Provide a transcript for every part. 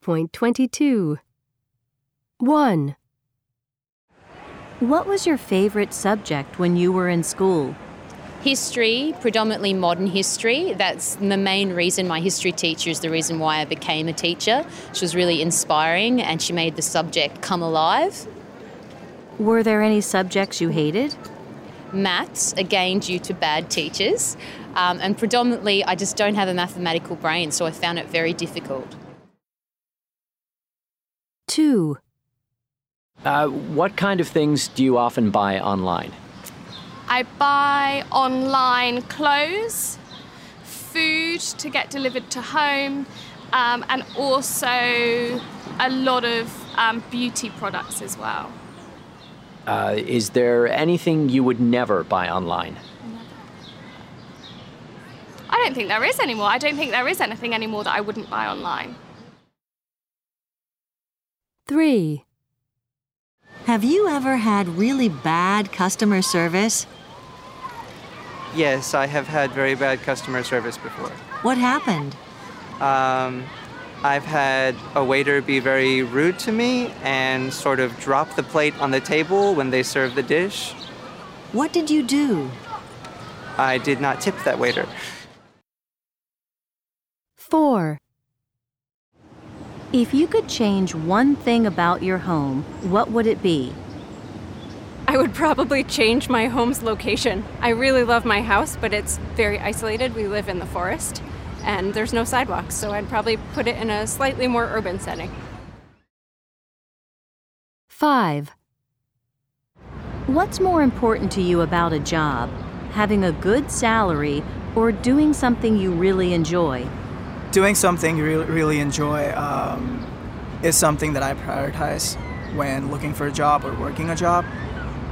8.22. 1. What was your favorite subject when you were in school? History, predominantly modern history. That's the main reason my history teacher is the reason why I became a teacher. She was really inspiring and she made the subject come alive. Were there any subjects you hated? Maths, again, due to bad teachers. Um, and predominantly, I just don't have a mathematical brain, so I found it very difficult. 2. Uh, what kind of things do you often buy online? I buy online clothes, food to get delivered to home, um, and also a lot of um, beauty products as well. Uh, is there anything you would never buy online? I don't think there is anymore. I don't think there is anything anymore that I wouldn't buy online. 3. Have you ever had really bad customer service? Yes, I have had very bad customer service before. What happened? Um, I've had a waiter be very rude to me and sort of drop the plate on the table when they serve the dish. What did you do? I did not tip that waiter. 4. If you could change one thing about your home, what would it be? I would probably change my home's location. I really love my house, but it's very isolated. We live in the forest and there's no sidewalks, so I'd probably put it in a slightly more urban setting. 5. What's more important to you about a job? Having a good salary or doing something you really enjoy? Doing something you really, really enjoy um, is something that I prioritize when looking for a job or working a job,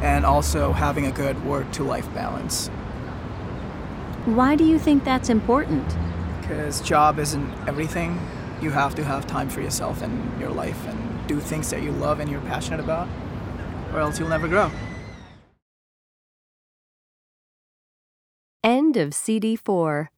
and also having a good work to life balance. Why do you think that's important? Because job isn't everything. You have to have time for yourself and your life and do things that you love and you're passionate about, or else you'll never grow. End of CD 4.